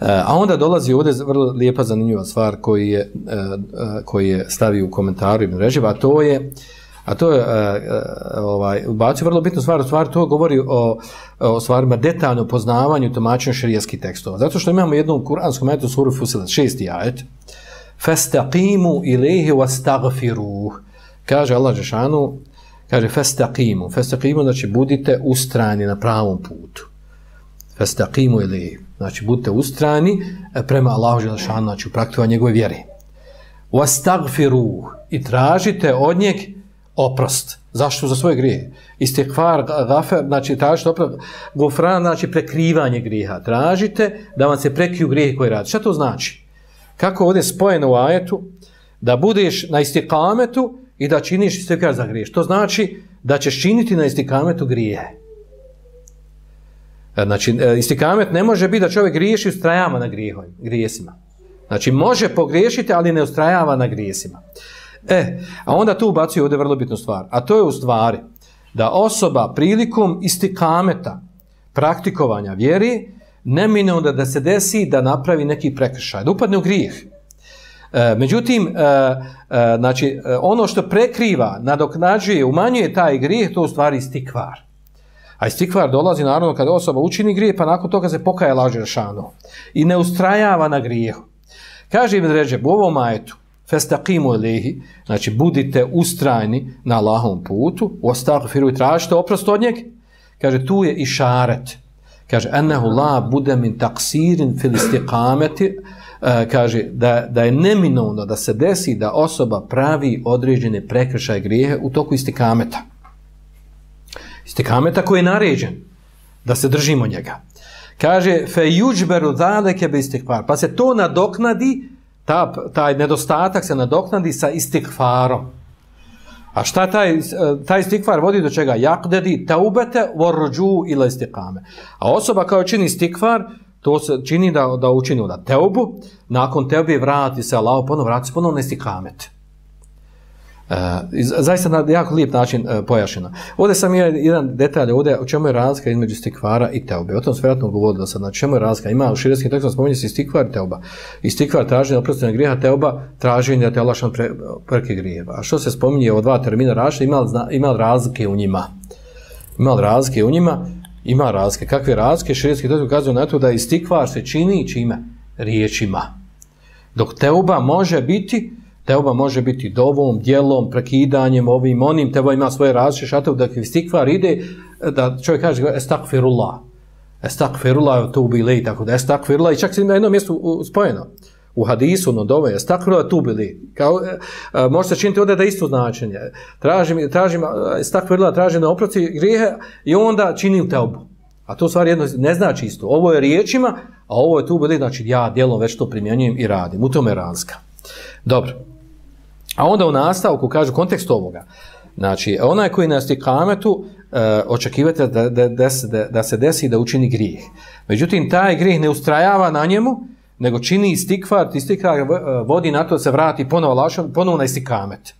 a onda dolazi ovdje vrlo lijepa zanimljiva stvar koji je, koji je stavio u komentaru Ibn Reževa, a to je a to je, ovaj, ubacio vrlo bitnu stvar, stvar to govori o, o stvarima detaljno poznavanju tumačenju šerijskih tekstova. Zato što imamo jednu kuransku metu suru Fusilat, šesti ajet, ilihi wastagfiruh. Kaže Allah Žešanu, kaže festaqimu. Festaqimu znači budite ustrajni na pravom putu. Festaqimu ilihi. Znači budite ustrajni prema Allahu Žešanu, znači u praktikovanju njegove vjere. Wastagfiruh. I tražite od njeg oprost. Zašto? Za svoje grije. Istikvar, gafer, znači tražite oprost. Gofran, znači prekrivanje grijeha. Tražite da vam se prekriju grijehe koje radi. Šta to znači? Kako ovdje spojeno u ajetu, da budeš na istikametu i da činiš istikar za griješ. To znači da ćeš činiti na istikametu grijehe. Znači, e, istikamet ne može biti da čovjek griješi i ustrajava na grijesima. Znači, može pogriješiti, ali ne ustrajava na grijesima. E, a onda tu ubacuje ovdje vrlo bitnu stvar. A to je u stvari da osoba prilikom istikameta praktikovanja vjeri, neminovno da se desi da napravi neki prekršaj, da upadne u grijeh. E, međutim, e, e, znači, ono što prekriva, nadoknađuje, umanjuje taj grijeh, to u stvari istikvar. A istikvar dolazi naravno kada osoba učini grijeh, pa nakon toga se pokaje lađe šano i ne ustrajava na grijehu. Kaže Ibn Ređeb u ovom majetu, festaqimu ilihi, znači budite ustrajni na Allahovom putu, u firu i tražite oprost od njeg, kaže tu je i šaret, kaže ennehu la bude min taksirin fil istiqameti, e, kaže da, da je neminovno da se desi da osoba pravi određene prekršaje grijehe u toku istikameta. Istikameta koji je naređen da se držimo njega. Kaže fe juđberu daleke bi istikvar. Pa se to nadoknadi, ta, taj nedostatak se nadoknadi sa istikvarom. A šta taj, taj stikvar vodi do čega? Jakdedi taubete vorđu ila istikame. A osoba kao čini stikvar, to se čini da, da učini da teubu, nakon tebi vrati se Allah, ponovno vrati se ponovno istikamet. Uh, zaista na jako lijep način uh, pojašeno. Ovdje sam je jedan detalj ovdje o čemu je razlika između stikvara i teube. O tom se vjerojatno govorilo sad, na čemu je razlika. Ima u širijskim tekstom spominje se stikvar i teuba. I stikvar traženje oprostenja grijeha, teuba traženje da te olašan pre, preke grijeva. A što se spominje o dva termina raša, ima, ima razlike u njima. Ima razlike u njima? Ima razlike. Kakve razlike? Širijski tekst ukazuju na to da istikvar se čini čime? Riječima. Dok teuba može biti Teoba može biti dovom, djelom, prekidanjem, ovim, onim, teoba ima svoje različite šatove, da stikvar ide, da čovjek kaže estakfirullah, estakfirullah, to bili i tako da estakfirullah, i čak se na jednom mjestu spojeno, u hadisu, no dove, estakfirullah, tu bili, kao, e, e, može se činiti ovdje da isto značenje, tražim, tražim, estakfirullah, tražim na oproci grijehe i onda čini u teobu. A to stvari jedno ne znači isto. Ovo je riječima, a ovo je tu bili, znači ja djelom već to primjenjujem i radim. U tome je razlika. Dobro. A onda u nastavku kažu kontekst ovoga. Znači, onaj koji na stikametu e, očekivate da, da, da, da, se desi da učini grijeh. Međutim, taj grijeh ne ustrajava na njemu, nego čini istikvar, istikvar e, vodi na to da se vrati ponovo ponovo na istikamet.